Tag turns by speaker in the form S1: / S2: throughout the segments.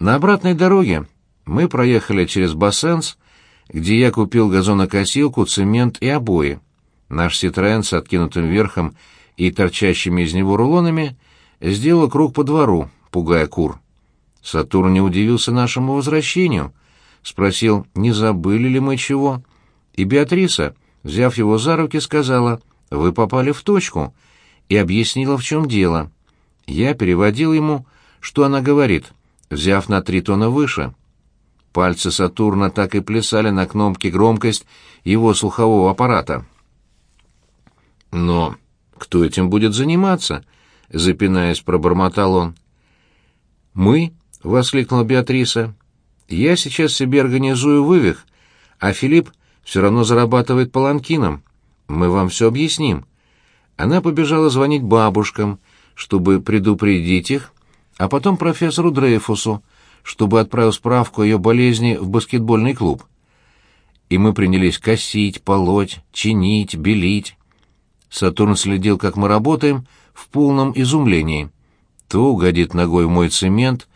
S1: На обратной дороге мы проехали через Бассенс, где я купил газонокосилку, цемент и обои. Наш Ситроен с откинутым верхом и торчащими из него рулонами сделал круг по двору, пугая кур. Сатурн не удивился нашему возвращению, спросил, не забыли ли мы чего. И Беатриса, взяв его за руки, сказала, «Вы попали в точку», и объяснила, в чем дело. Я переводил ему, что она говорит, взяв на три тона выше. Пальцы Сатурна так и плясали на кнопке громкость его слухового аппарата. «Но кто этим будет заниматься?» — запинаясь, пробормотал он. «Мы?» — воскликнула Беатриса. «Я сейчас себе организую вывих, а Филипп все равно зарабатывает паланкином. Мы вам все объясним». Она побежала звонить бабушкам, чтобы предупредить их, а потом профессору Дрейфусу, чтобы отправил справку о ее болезни в баскетбольный клуб. И мы принялись косить, полоть, чинить, белить. Сатурн следил, как мы работаем, в полном изумлении. То угодит ногой в мой цемент,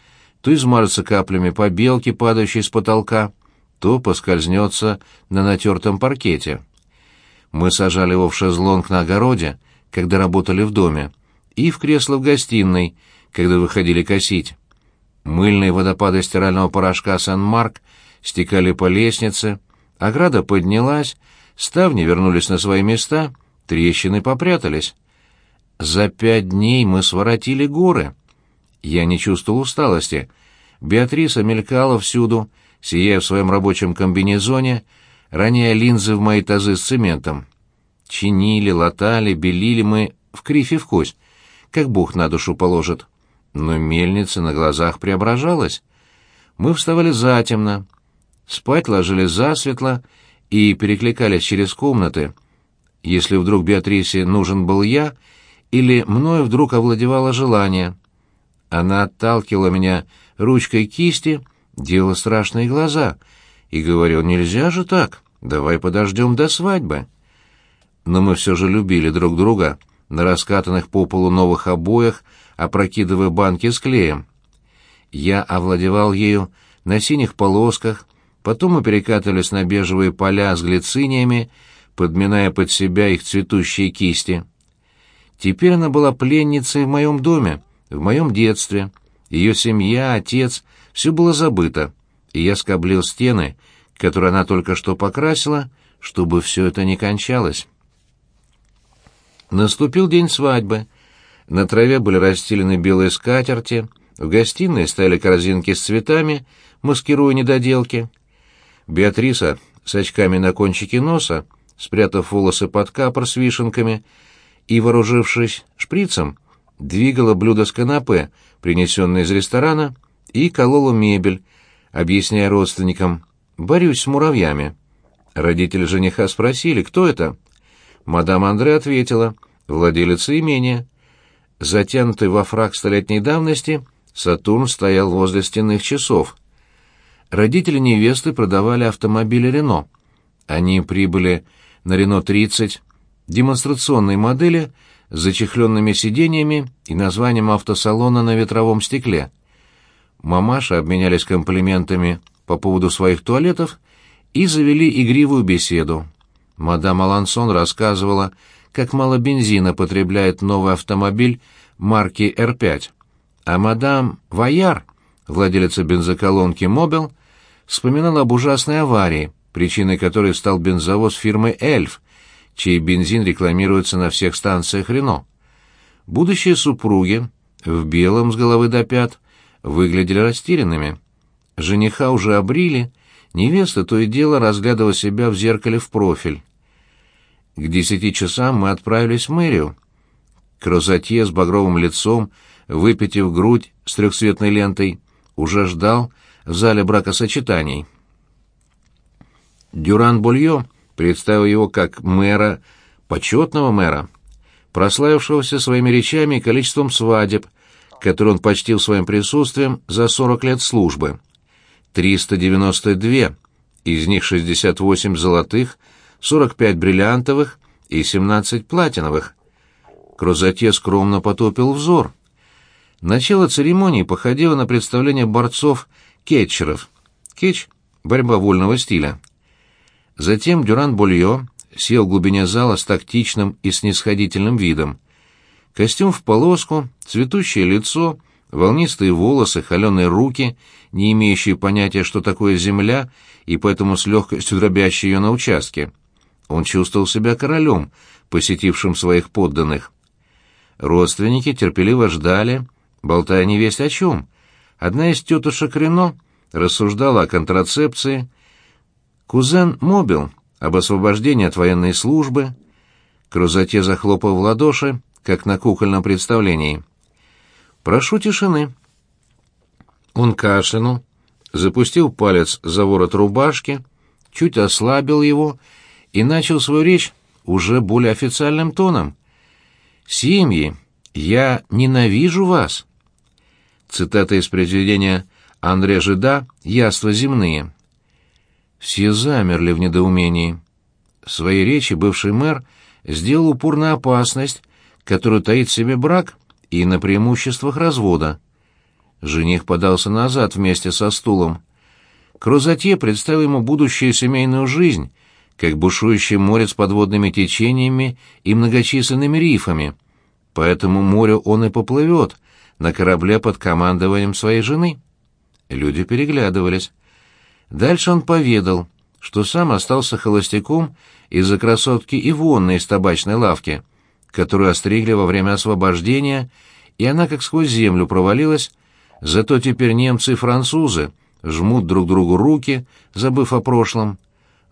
S1: то измажется каплями побелки, падающей с потолка, то поскользнется на натертом паркете. Мы сажали его в шезлонг на огороде, когда работали в доме, и в кресло в гостиной, когда выходили косить. Мыльные водопады стирального порошка «Сан-Марк» стекали по лестнице, ограда поднялась, ставни вернулись на свои места, трещины попрятались. За пять дней мы своротили горы. Я не чувствовал усталости. Беатриса мелькала всюду, сияя в своем рабочем комбинезоне, роняя линзы в мои тазы с цементом. Чинили, латали, белили мы в крифе в кость, как Бог на душу положит. Но мельница на глазах преображалась. Мы вставали затемно, спать ложились засветло и перекликались через комнаты. Если вдруг Беатрисе нужен был я, или мною вдруг овладевало желание. Она отталкивала меня ручкой кисти, делала страшные глаза и говорила, нельзя же так, давай подождем до свадьбы. Но мы все же любили друг друга на раскатанных по полу новых обоях, опрокидывая банки с клеем. Я овладевал ею на синих полосках, потом мы перекатывались на бежевые поля с глициниями, подминая под себя их цветущие кисти. Теперь она была пленницей в моем доме, в моем детстве. Ее семья, отец — все было забыто, и я скоблил стены, которые она только что покрасила, чтобы все это не кончалось. Наступил день свадьбы. На траве были расстелены белые скатерти, в гостиной стояли корзинки с цветами, маскируя недоделки. Беатриса с очками на кончике носа, спрятав волосы под капор с вишенками и вооружившись шприцем, двигала блюдо с канапе, принесенное из ресторана, и колола мебель, объясняя родственникам «борюсь с муравьями». Родители жениха спросили, кто это. Мадам Андре ответила «владелица имения». Затянутый во фраг столетней давности, Сатурн стоял возле стенных часов. Родители невесты продавали автомобили «Рено». Они прибыли на «Рено-30», демонстрационной модели с зачехленными сиденьями и названием автосалона на ветровом стекле. Мамаши обменялись комплиментами по поводу своих туалетов и завели игривую беседу. Мадам Алансон рассказывала, как мало бензина потребляет новый автомобиль марки R5. А мадам Ваяр, владелица бензоколонки «Мобил», вспоминала об ужасной аварии, причиной которой стал бензовоз фирмы «Эльф», чей бензин рекламируется на всех станциях Рено. Будущие супруги, в белом с головы до пят, выглядели растерянными. Жениха уже обрили, невеста то и дело разглядывала себя в зеркале в профиль. К десяти часам мы отправились в мэрию. Крозатье с багровым лицом, выпитив грудь с трехцветной лентой, уже ждал в зале бракосочетаний. Дюран Булье представил его как мэра, почетного мэра, прославившегося своими речами и количеством свадеб, которые он почтил своим присутствием за 40 лет службы. 392, из них 68 золотых, 45 бриллиантовых и 17 платиновых. Крузатье скромно потопил взор. Начало церемонии походило на представление борцов-кетчеров. Кетч — борьба вольного стиля. Затем Дюран-Болье сел в глубине зала с тактичным и снисходительным видом. Костюм в полоску, цветущее лицо, волнистые волосы, холеные руки, не имеющие понятия, что такое земля, и поэтому с легкостью дробящие ее на участке. Он чувствовал себя королем, посетившим своих подданных. Родственники терпеливо ждали, болтая невесть о чем. Одна из тетушек Рено рассуждала о контрацепции, кузен Мобил об освобождении от военной службы, Крузате захлопал в ладоши, как на кукольном представлении. «Прошу тишины». Он кашлянул, запустил палец за ворот рубашки, чуть ослабил его и начал свою речь уже более официальным тоном. «Семьи, я ненавижу вас». Цитата из произведения Андре Жида «Яства земные». Все замерли в недоумении. В своей речи бывший мэр сделал упор на опасность, которую таит в себе брак, и на преимуществах развода. Жених подался назад вместе со стулом. Крузатье представил ему будущую семейную жизнь, как бушующее море с подводными течениями и многочисленными рифами. По этому морю он и поплывет, на корабле под командованием своей жены. Люди переглядывались. Дальше он поведал, что сам остался холостяком из-за красотки Ивонны из табачной лавки, которую остригли во время освобождения, и она как сквозь землю провалилась, зато теперь немцы и французы жмут друг другу руки, забыв о прошлом.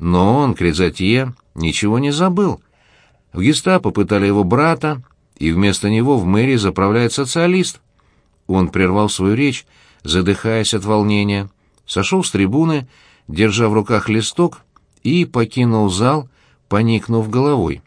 S1: Но он, Кризатье, ничего не забыл. В гестапо пытали его брата, и вместо него в мэрии заправляет социалист. Он прервал свою речь, задыхаясь от волнения, сошел с трибуны, держа в руках листок, и покинул зал, поникнув головой.